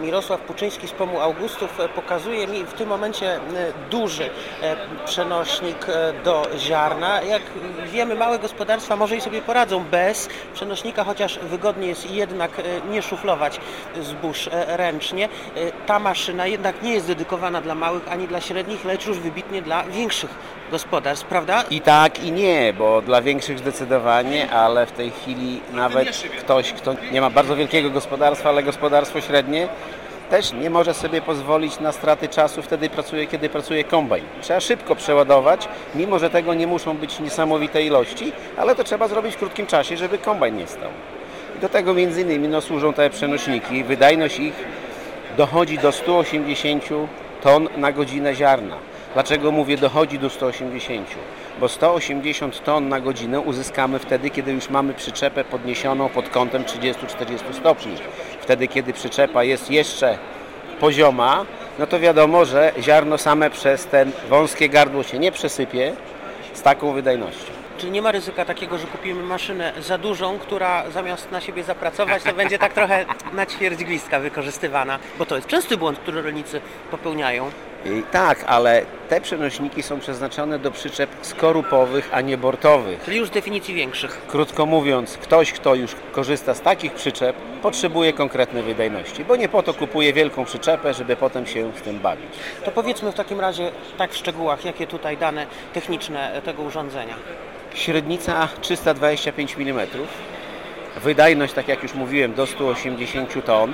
Mirosław Puczyński z Pomu Augustów e, pokazuje mi w tym momencie duży e, przenośnik e, do ziarna. Jak wiemy, małe gospodarstwa może i sobie poradzą bez przenośnika, chociaż wygodnie jest jednak nie szuflować zbóż ręcznie. Ta maszyna jednak nie jest dedykowana dla małych ani dla średnich, lecz już wybitnie dla większych gospodarstw, prawda? I tak, i nie, bo dla większych zdecydowanie, ale w tej chwili nawet ktoś, kto nie ma bardzo wielkiego gospodarstwa, ale gospodarstwo średnie, też nie może sobie pozwolić na straty czasu wtedy pracuje, kiedy pracuje kombajn. Trzeba szybko przeładować, mimo że tego nie muszą być niesamowite ilości, ale to trzeba zrobić w krótkim czasie, żeby kombajn nie stał. I do tego między innymi no, służą te przenośniki. Wydajność ich dochodzi do 180 ton na godzinę ziarna. Dlaczego mówię dochodzi do 180? Bo 180 ton na godzinę uzyskamy wtedy, kiedy już mamy przyczepę podniesioną pod kątem 30-40 stopni. Wtedy, kiedy przyczepa jest jeszcze pozioma, no to wiadomo, że ziarno same przez ten wąskie gardło się nie przesypie z taką wydajnością. Czy nie ma ryzyka takiego, że kupimy maszynę za dużą, która zamiast na siebie zapracować, to będzie tak trochę na ćwierć glistka wykorzystywana? Bo to jest częsty błąd, który rolnicy popełniają. I tak, ale te przenośniki są przeznaczone do przyczep skorupowych, a nie bortowych. Czyli już z definicji większych. Krótko mówiąc, ktoś, kto już korzysta z takich przyczep, potrzebuje konkretnej wydajności, bo nie po to kupuje wielką przyczepę, żeby potem się z tym bawić. To powiedzmy w takim razie tak w szczegółach, jakie tutaj dane techniczne tego urządzenia. Średnica 325 mm, wydajność, tak jak już mówiłem, do 180 ton.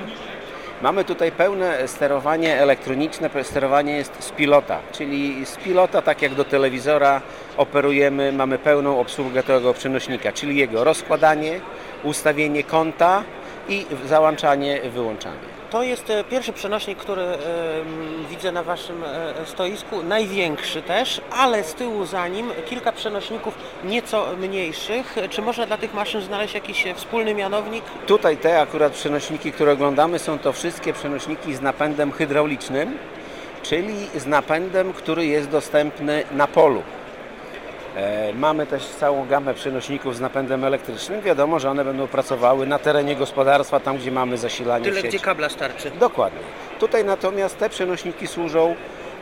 Mamy tutaj pełne sterowanie elektroniczne, sterowanie jest z pilota, czyli z pilota, tak jak do telewizora operujemy, mamy pełną obsługę tego przenośnika, czyli jego rozkładanie, ustawienie kąta i załączanie, wyłączanie. To jest e, pierwszy przenośnik, który e, widzę na Waszym e, stoisku, największy też, ale z tyłu za nim kilka przenośników nieco mniejszych. Czy można dla tych maszyn znaleźć jakiś wspólny mianownik? Tutaj te akurat przenośniki, które oglądamy, są to wszystkie przenośniki z napędem hydraulicznym, czyli z napędem, który jest dostępny na polu. E, Mamy też całą gamę przenośników z napędem elektrycznym. Wiadomo, że one będą pracowały na terenie gospodarstwa, tam gdzie mamy zasilanie Tyle, sieci. gdzie kabla starczy. Dokładnie. Tutaj natomiast te przenośniki służą,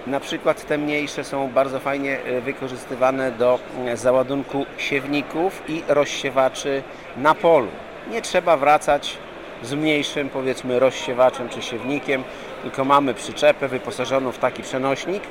na przykład te mniejsze są bardzo fajnie e, wykorzystywane do załadunku siewników i rozsiewaczy na polu. Nie trzeba wracać z mniejszym powiedzmy rozsiewaczem czy siewnikiem, tylko mamy przyczepę wyposażoną w taki przenośnik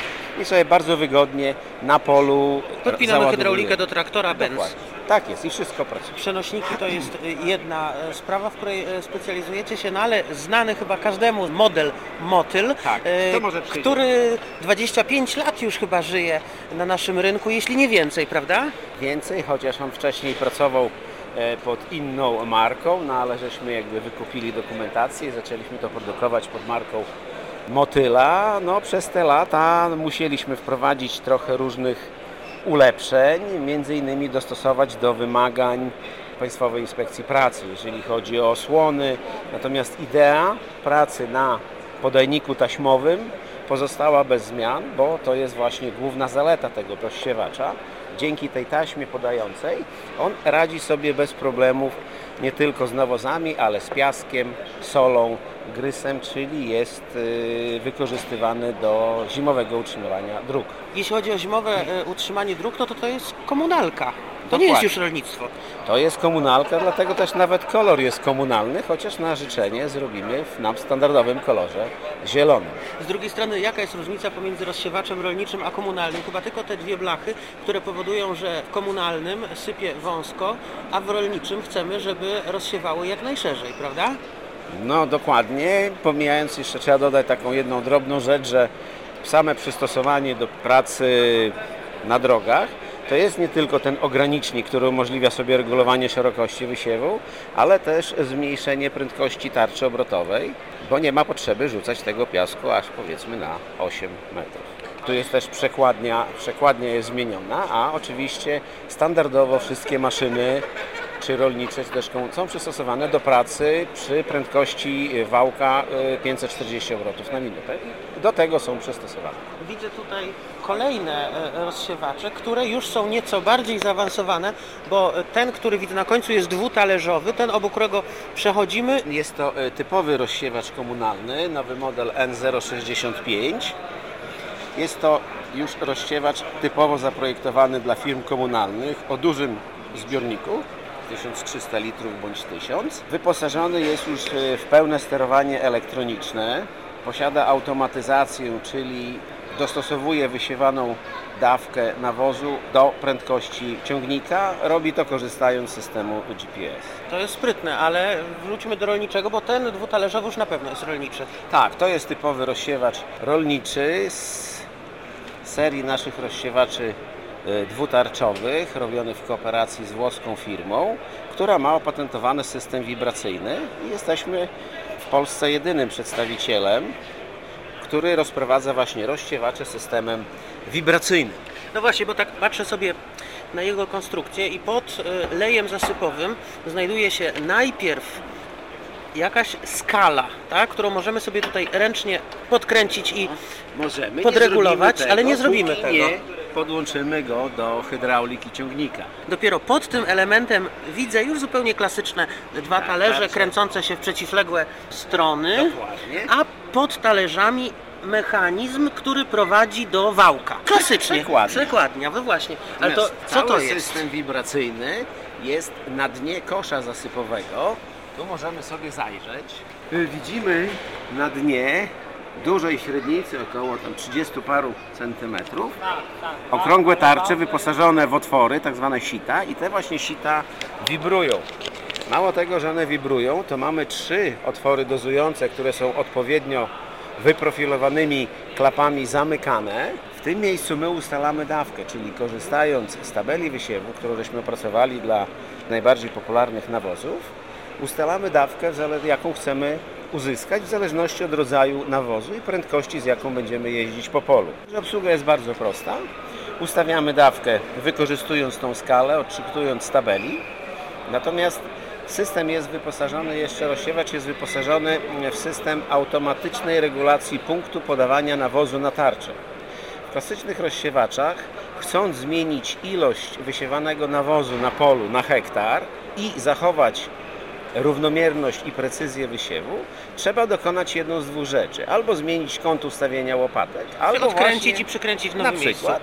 i sobie bardzo wygodnie na polu Podpinamy załadowujemy. hydraulikę do traktora Benz. Dokładnie. Tak jest i wszystko pracuje. Przenośniki to jest y, jedna e, sprawa, w której e, specjalizujecie się, no ale znany chyba każdemu model Motyl, Tak, e, to może przyjdzie. który 25 lat już chyba żyje na naszym rynku, jeśli nie więcej, prawda? Więcej, chociaż on wcześniej pracował pod inną marką, no ale żeśmy jakby wykupili dokumentację i zaczęliśmy to produkować pod marką Motyla. No przez te lata musieliśmy wprowadzić trochę różnych ulepszeń, między innymi dostosować do wymagań Państwowej Inspekcji Pracy, jeżeli chodzi o osłony. Natomiast idea pracy na podajniku taśmowym pozostała bez zmian, bo to jest właśnie główna zaleta tego rozsiewacza. Dzięki tej taśmie podającej on radzi sobie bez problemów nie tylko z nawozami, ale z piaskiem, solą, grysem, czyli jest y, wykorzystywany do zimowego utrzymywania dróg. Jeśli chodzi o zimowe e, utrzymanie dróg, no to to jest komunalka. To nie jest już rolnictwo. To jest komunalka, dlatego też nawet kolor jest komunalny, chociaż na życzenie zrobimy w nam standardowym kolorze zielonym. Z drugiej strony, jaka jest różnica pomiędzy rozsiewaczem rolniczym a komunalnym? Chyba tylko te dwie blachy, które powodują, że w komunalnym sypie wąsko, a w rolniczym chcemy, żeby rozsiewało jak najszerzej, prawda? No dokładnie, pomijając jeszcze trzeba dodać taką jedną drobną rzecz, że same przystosowanie do pracy na drogach to jest nie tylko ten ogranicznik, który umożliwia sobie regulowanie szerokości wysiewu, ale też zmniejszenie prędkości tarczy obrotowej, bo nie ma potrzeby rzucać tego piasku aż powiedzmy na 8 metrów. Tu jest też przekładnia, przekładnia jest zmieniona, a oczywiście standardowo wszystkie maszyny czy rolnicze, czy też są przystosowane do pracy przy prędkości wałka y, 540 obrotów na minutę. Do tego są przystosowane. Widzę tutaj kolejne e, rozsiewacze, które już są nieco bardziej zaawansowane, bo ten, który widzę na końcu jest dwutalerzowy, ten obok którego przechodzimy Jest to y, typowy rozsiewacz komunalny, nowy model N065. Jest to już rozsiewacz typowo zaprojektowany dla firm komunalnych o dużym zbiorniku 1300 litrów bądź 1000. Wyposażony jest już y, w pełne sterowanie elektroniczne. Posiada automatyzację, czyli dostosowuje wysiewaną dawkę nawozu do prędkości ciągnika. Robi to korzystając z systemu GPS. To jest sprytne, ale wróćmy do rolniczego, bo ten dwutalerzowy już na pewno jest rolniczy. Tak, to jest typowy rozsiewacz rolniczy z serii naszych rozsiewaczy dwutarczowych, robiony w kooperacji z włoską firmą, która ma opatentowany system wibracyjny i jesteśmy w Polsce jedynym przedstawicielem, który rozprowadza właśnie rozsiewacze systemem wibracyjnym. No właśnie, bo tak patrzę sobie na jego konstrukcję i pod e, lejem zasypowym znajduje się najpierw jakaś skala, tak, którą możemy sobie tutaj ręcznie podkręcić i Możemy Podregulować, nie ale nie zrobimy tego. Nie podłączymy go do hydrauliki ciągnika. dopiero pod tym elementem widzę już zupełnie klasyczne dwa talerze tak. kręcące się w przeciwległe strony, Dokładnie. a pod talerzami mechanizm, który prowadzi do wałka. Klasycznie. Przekładnia. Przekładnia, no właśnie. Ale to co to cały jest? system wibracyjny jest na dnie kosza zasypowego. Tu możemy sobie zajrzeć. Widzimy na dnie dużej średnicy, około tam 30 paru centymetrów, okrągłe tarcze wyposażone w otwory, tak zwane sita i te właśnie sita wibrują. Mało tego, że one wibrują, to mamy trzy otwory dozujące, które są odpowiednio wyprofilowanymi klapami zamykane. W tym miejscu my ustalamy dawkę, czyli korzystając z tabeli wysiewu, którą żeśmy opracowali dla najbardziej popularnych nawozów, ustalamy dawkę, jaką chcemy uzyskać w zależności od rodzaju nawozu i prędkości, z jaką będziemy jeździć po polu. Obsługa jest bardzo prosta. Ustawiamy dawkę wykorzystując tą skalę, odczytując z tabeli. Natomiast system jest wyposażony, jeszcze rozsiewacz jest wyposażony w system automatycznej regulacji punktu podawania nawozu na tarczę. W klasycznych rozsiewaczach, chcąc zmienić ilość wysiewanego nawozu na polu na hektar i zachować równomierność i precyzję wysiewu, trzeba dokonać jedną z dwóch rzeczy. Albo zmienić kąt ustawienia łopatek, albo Odkręcić właśnie, i przykręcić w na nowym miejscu. przykład,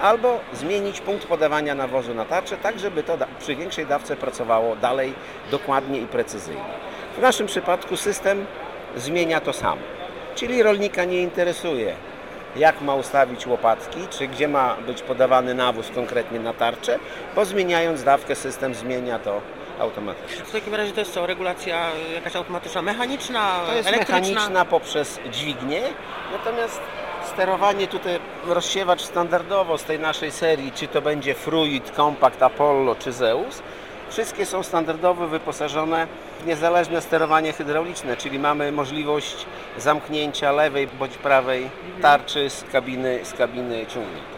albo zmienić punkt podawania nawozu na tarczę, tak żeby to przy większej dawce pracowało dalej dokładnie i precyzyjnie. W naszym przypadku system zmienia to sam, czyli rolnika nie interesuje jak ma ustawić łopatki, czy gdzie ma być podawany nawóz konkretnie na tarczę, bo zmieniając dawkę system zmienia to automatycznie. W takim razie to jest co? Regulacja jakaś automatyczna, mechaniczna, To jest elektryczna? mechaniczna poprzez dźwignię, natomiast sterowanie tutaj rozsiewacz standardowo z tej naszej serii, czy to będzie Fruit, Compact, Apollo czy Zeus, wszystkie są standardowo wyposażone w niezależne sterowanie hydrauliczne, czyli mamy możliwość zamknięcia lewej bądź prawej tarczy z kabiny, z kabiny ciągnika.